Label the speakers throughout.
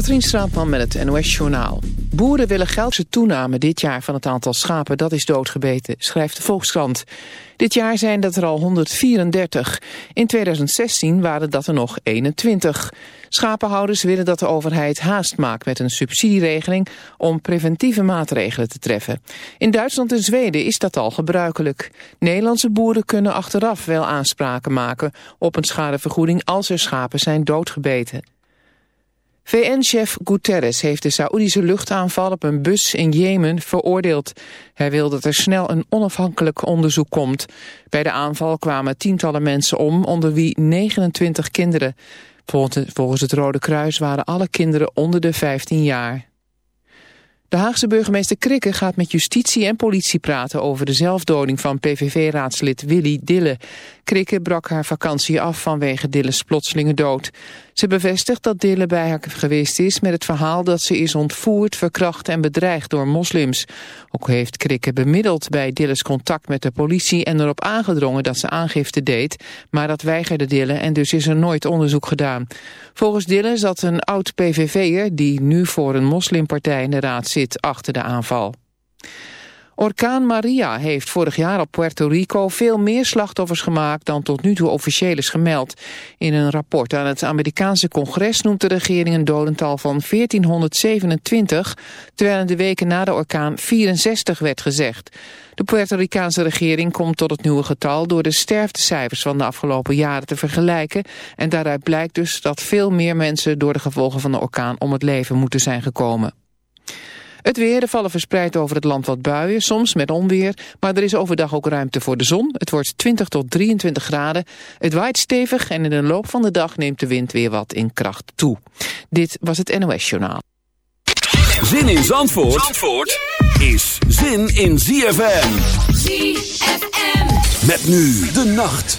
Speaker 1: Katrien Straatman met het NOS-journaal. Boeren willen geldse toename dit jaar van het aantal schapen dat is doodgebeten, schrijft de Volkskrant. Dit jaar zijn dat er al 134. In 2016 waren dat er nog 21. Schapenhouders willen dat de overheid haast maakt met een subsidieregeling om preventieve maatregelen te treffen. In Duitsland en Zweden is dat al gebruikelijk. Nederlandse boeren kunnen achteraf wel aanspraken maken op een schadevergoeding als er schapen zijn doodgebeten. VN-chef Guterres heeft de Saoedische luchtaanval op een bus in Jemen veroordeeld. Hij wil dat er snel een onafhankelijk onderzoek komt. Bij de aanval kwamen tientallen mensen om, onder wie 29 kinderen. Volgens het Rode Kruis waren alle kinderen onder de 15 jaar. De Haagse burgemeester Krikke gaat met justitie en politie praten over de zelfdoding van PVV-raadslid Willy Dille. Krikke brak haar vakantie af vanwege Dille's plotselinge dood. Ze bevestigt dat Dille bij haar geweest is met het verhaal dat ze is ontvoerd, verkracht en bedreigd door moslims. Ook heeft Krikke bemiddeld bij Dille's contact met de politie en erop aangedrongen dat ze aangifte deed, maar dat weigerde Dille en dus is er nooit onderzoek gedaan. Volgens Dille zat een oud PVV'er die nu voor een moslimpartij in de raad zit achter de aanval. Orkaan Maria heeft vorig jaar op Puerto Rico veel meer slachtoffers gemaakt dan tot nu toe officieel is gemeld. In een rapport aan het Amerikaanse congres noemt de regering een dodental van 1427, terwijl in de weken na de orkaan 64 werd gezegd. De Puerto Ricaanse regering komt tot het nieuwe getal door de sterftecijfers van de afgelopen jaren te vergelijken. En daaruit blijkt dus dat veel meer mensen door de gevolgen van de orkaan om het leven moeten zijn gekomen. Het weer, er vallen verspreid over het land wat buien, soms met onweer. Maar er is overdag ook ruimte voor de zon. Het wordt 20 tot 23 graden. Het waait stevig en in de loop van de dag neemt de wind weer wat in kracht toe. Dit was het NOS Journaal.
Speaker 2: Zin in Zandvoort, Zandvoort is zin in ZFM. ZFM. Met nu de nacht.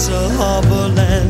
Speaker 3: It's a harbor land.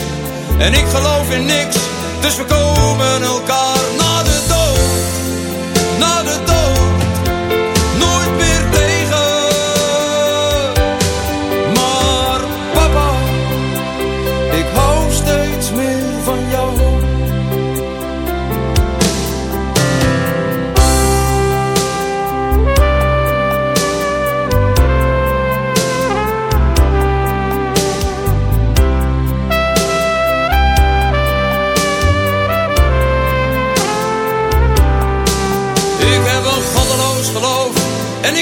Speaker 4: En ik geloof in niks, dus we komen elkaar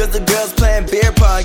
Speaker 5: Cause the girls playing beer pong,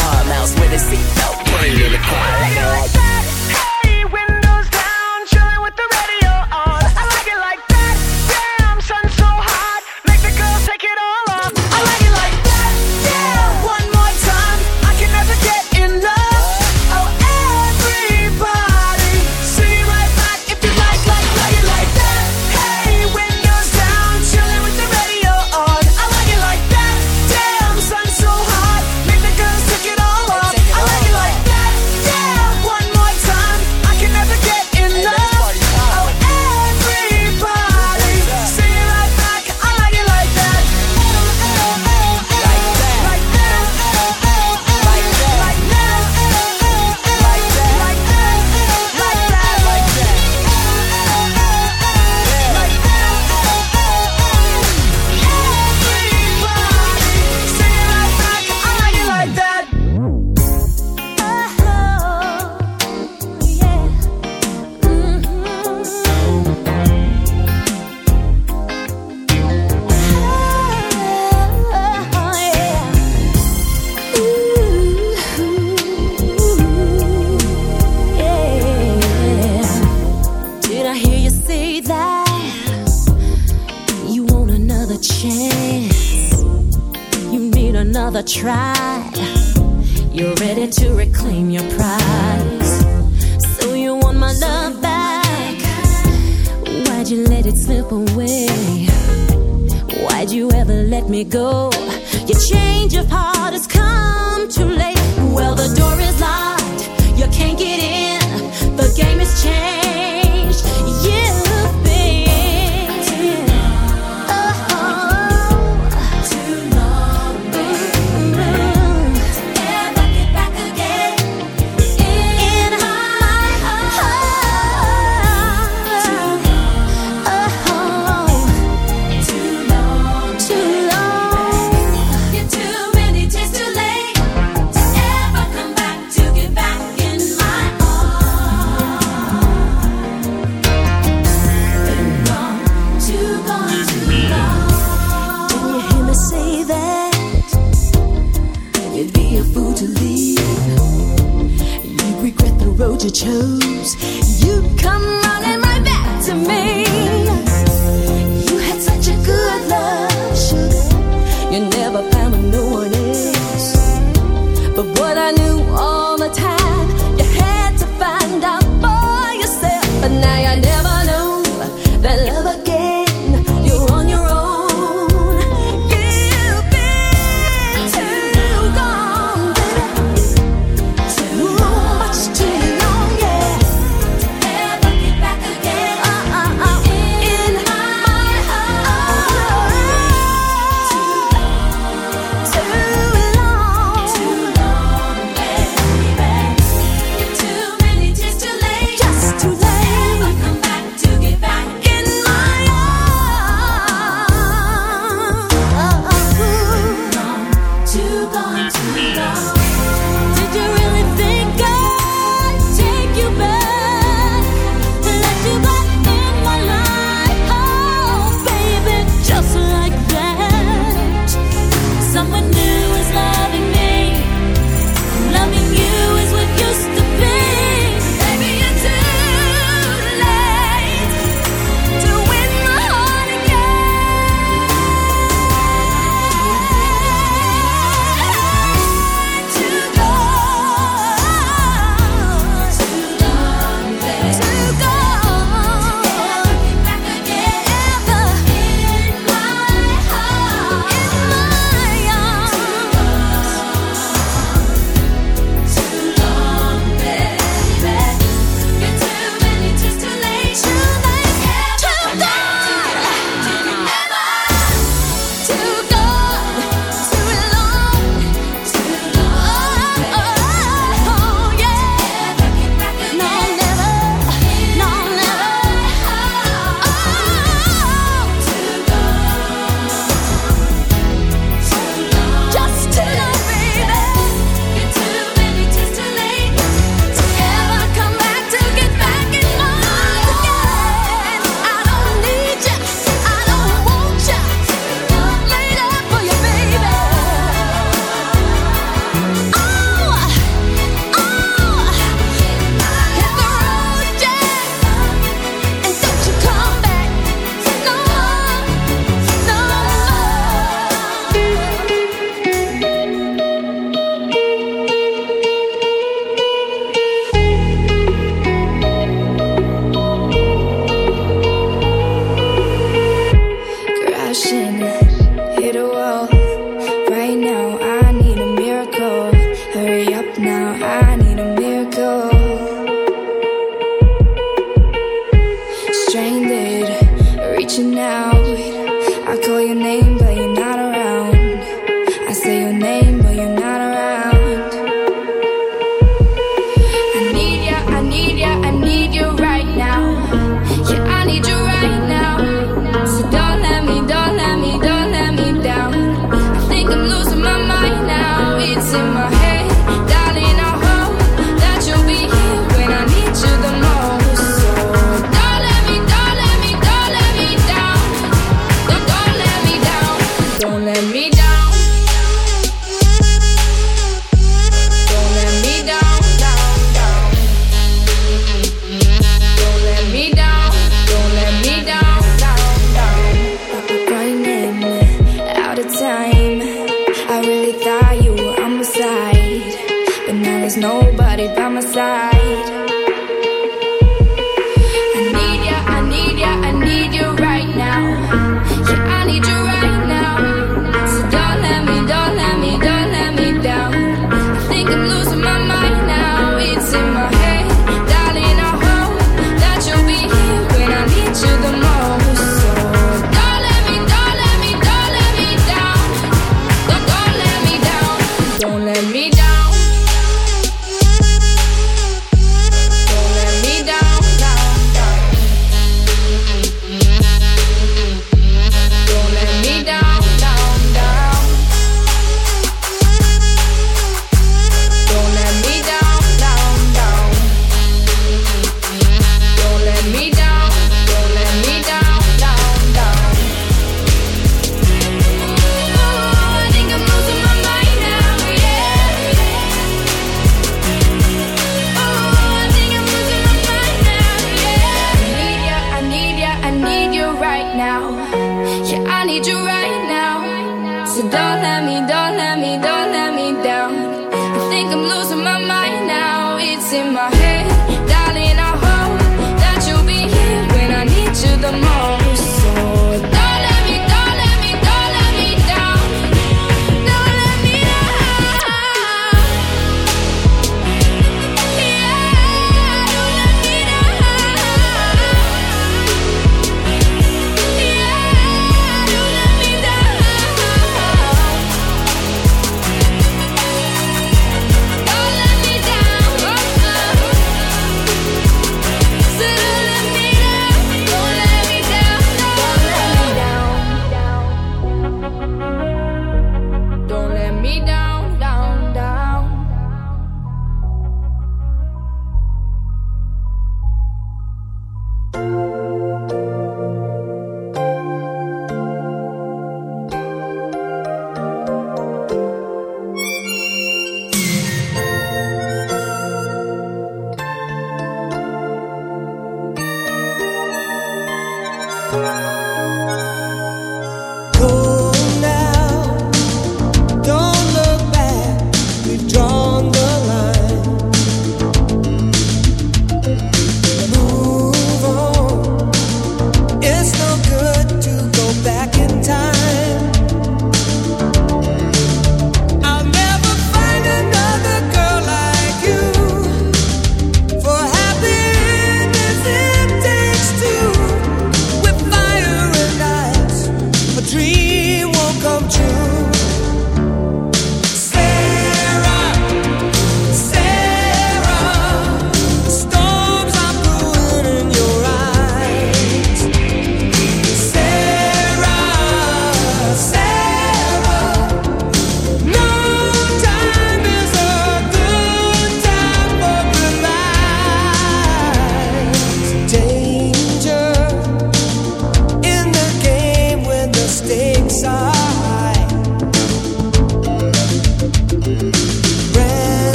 Speaker 6: hard mouse with a seatbelt. Put it in the car. Like that.
Speaker 7: Hey, windows down, chilling with the radio
Speaker 8: chose.